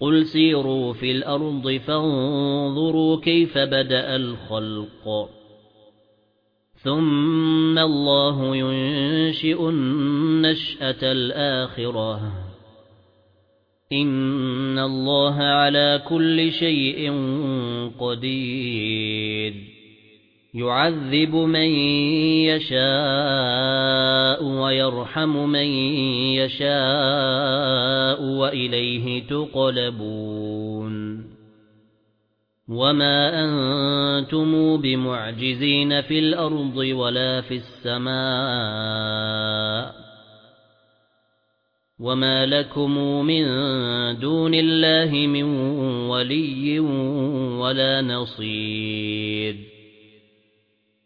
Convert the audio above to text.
قل سيروا في الأرض فانظروا كيف بدأ الخلق ثم الله ينشئ النشأة الآخرة إن الله على كل شيء قدير يعذب من يشاء ويرحم من يشاء وإليه تقلبون. وما أنتم بمعجزين في الأرض ولا في السماء. وما لكم من دون الله من ولي ولا نصير.